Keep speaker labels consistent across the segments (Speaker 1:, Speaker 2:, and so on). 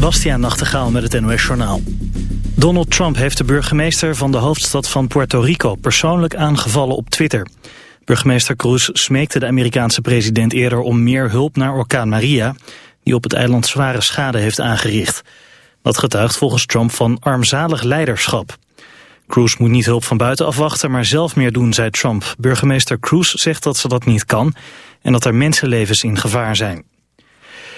Speaker 1: Bastiaan Nachtegaal met het NOS Journaal. Donald Trump heeft de burgemeester van de hoofdstad van Puerto Rico persoonlijk aangevallen op Twitter. Burgemeester Cruz smeekte de Amerikaanse president eerder om meer hulp naar orkaan Maria, die op het eiland zware schade heeft aangericht. Dat getuigt volgens Trump van armzalig leiderschap. Cruz moet niet hulp van buiten afwachten, maar zelf meer doen, zei Trump. Burgemeester Cruz zegt dat ze dat niet kan en dat er mensenlevens in gevaar zijn.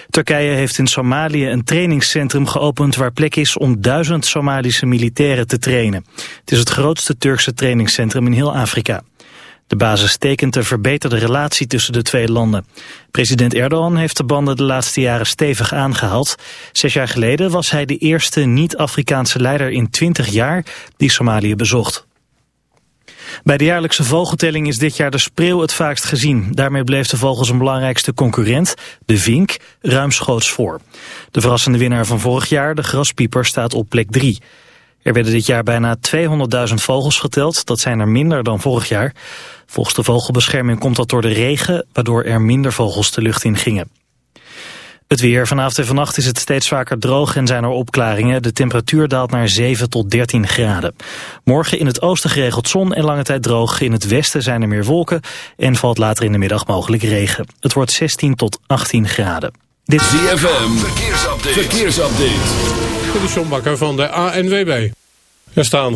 Speaker 1: Turkije heeft in Somalië een trainingscentrum geopend waar plek is om duizend Somalische militairen te trainen. Het is het grootste Turkse trainingscentrum in heel Afrika. De basis tekent een verbeterde relatie tussen de twee landen. President Erdogan heeft de banden de laatste jaren stevig aangehaald. Zes jaar geleden was hij de eerste niet-Afrikaanse leider in twintig jaar die Somalië bezocht. Bij de jaarlijkse vogeltelling is dit jaar de spreeuw het vaakst gezien. Daarmee bleef de vogel zijn belangrijkste concurrent, de vink, ruimschoots voor. De verrassende winnaar van vorig jaar, de graspieper, staat op plek 3. Er werden dit jaar bijna 200.000 vogels geteld, dat zijn er minder dan vorig jaar. Volgens de vogelbescherming komt dat door de regen, waardoor er minder vogels de lucht in gingen. Het weer. Vanavond en vannacht is het steeds vaker droog en zijn er opklaringen. De temperatuur daalt naar 7 tot 13 graden. Morgen in het oosten geregeld zon en lange tijd droog. In het westen zijn er meer wolken en valt later in de middag mogelijk regen. Het wordt 16 tot 18 graden.
Speaker 2: Dit is ZFM. Verkeersupdate. Verkeersupdate.
Speaker 3: De John van de ANWB. Er staan...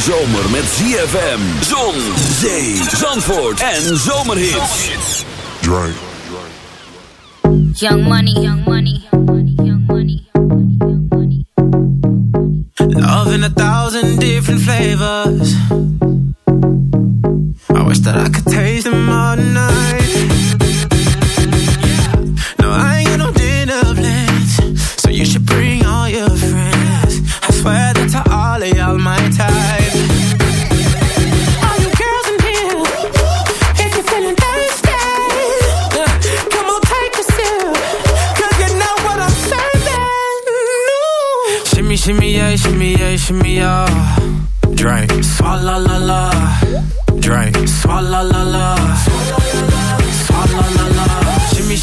Speaker 4: zomer met ZFM, zon, zee, zandvoort en zomerhits.
Speaker 5: Drink.
Speaker 6: Young money, young money, young money, young money, young money.
Speaker 7: Love in a thousand different flavors.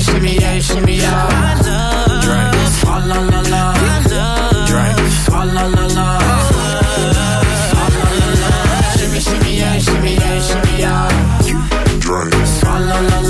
Speaker 8: shimmy, yeah, shimmy, yeah. Drink. La la. Drink. La la. La la. Shimmy, shimmy, yeah, shimmy, yeah, shimmy, yeah.
Speaker 5: Drink.
Speaker 8: Swalla la la. Drink.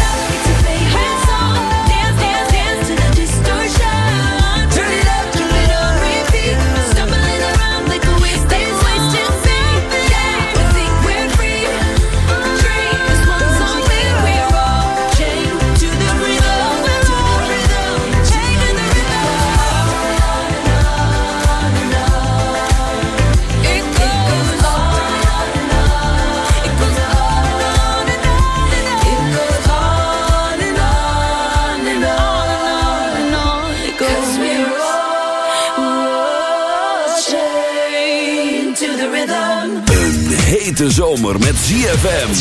Speaker 4: hete zomer met ZFM.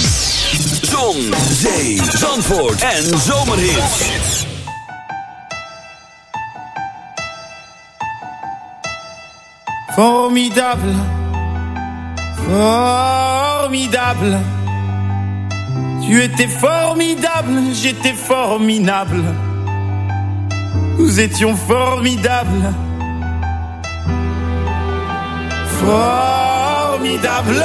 Speaker 4: Zon, zee, zandvoort en zomerhit.
Speaker 9: Formidable. Formidable. Tu étais formidable, j'étais formidable. Nous étions formidables. Formidable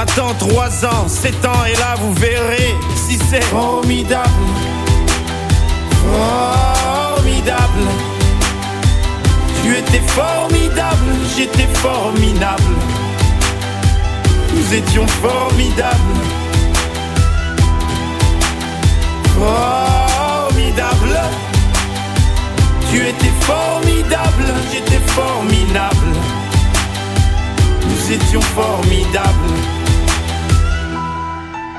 Speaker 9: Attends 3 ans, 7 ans et là vous verrez si c'est formidable. Formidable. Tu étais formidable, j'étais formidable. Nous étions formidables. Formidable. Tu étais formidable, j'étais formidable. Nous étions formidables.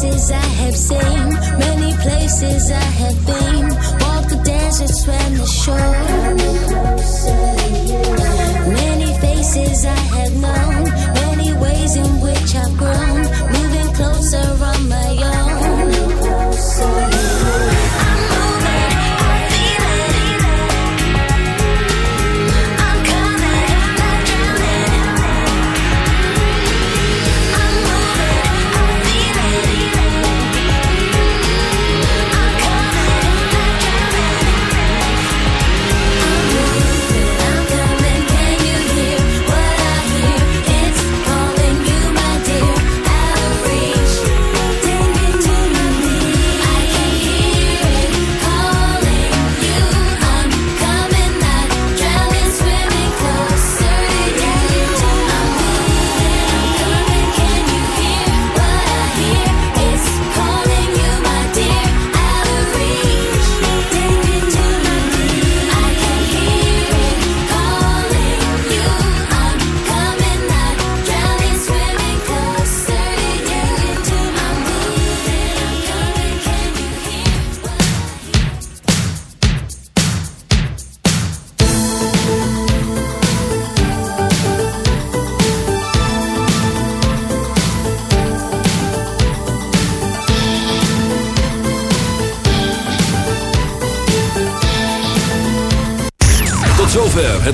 Speaker 8: places I have seen, many places I have been. Walk the
Speaker 10: desert, swam the shore.
Speaker 11: Many faces I have known, many ways in which I've grown, moving closer.